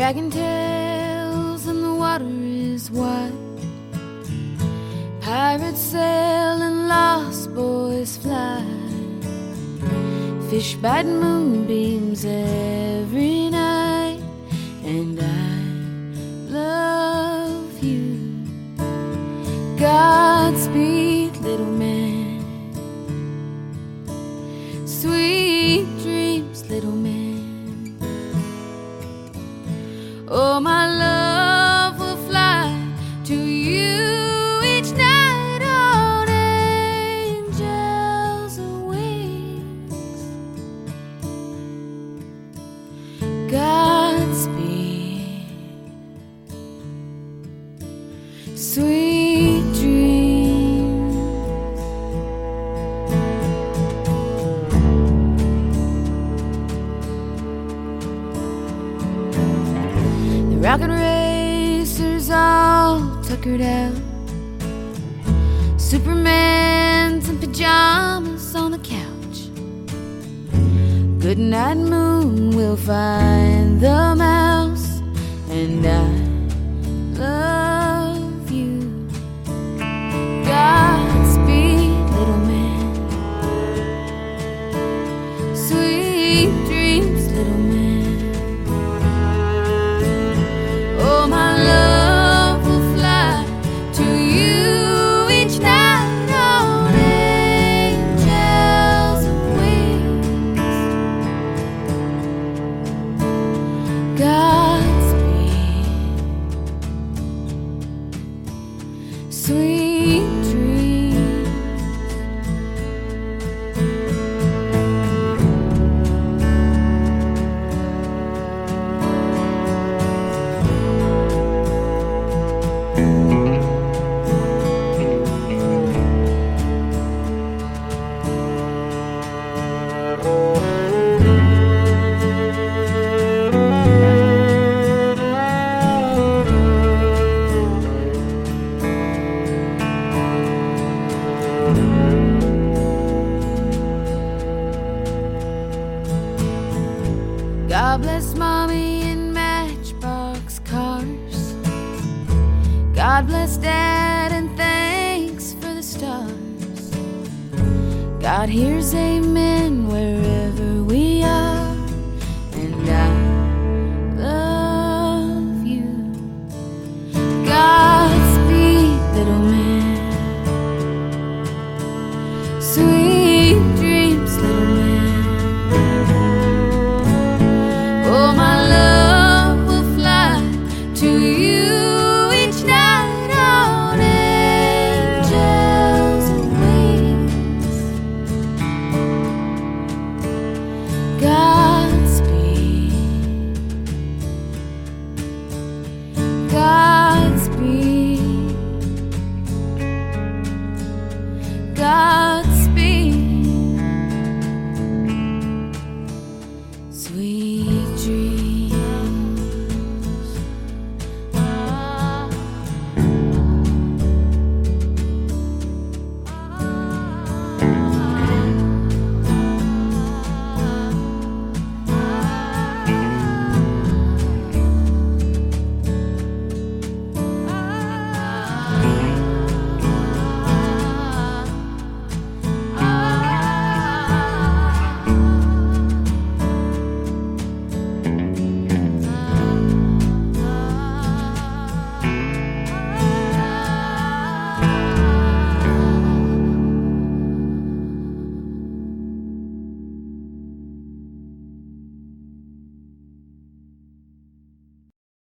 Dragon tails and the water is wide. Pirates sail and lost boys fly. Fish bite moonbeams Oh, my love will fly to you each night on angels' wings. Godspeed, sweet rocket racers all tuckered out. Superman's in pajamas on the couch. Good night, moon, we'll find sweet Bless mommy and matchbox cars. God bless dad and thanks for the stars. God hears amen wherever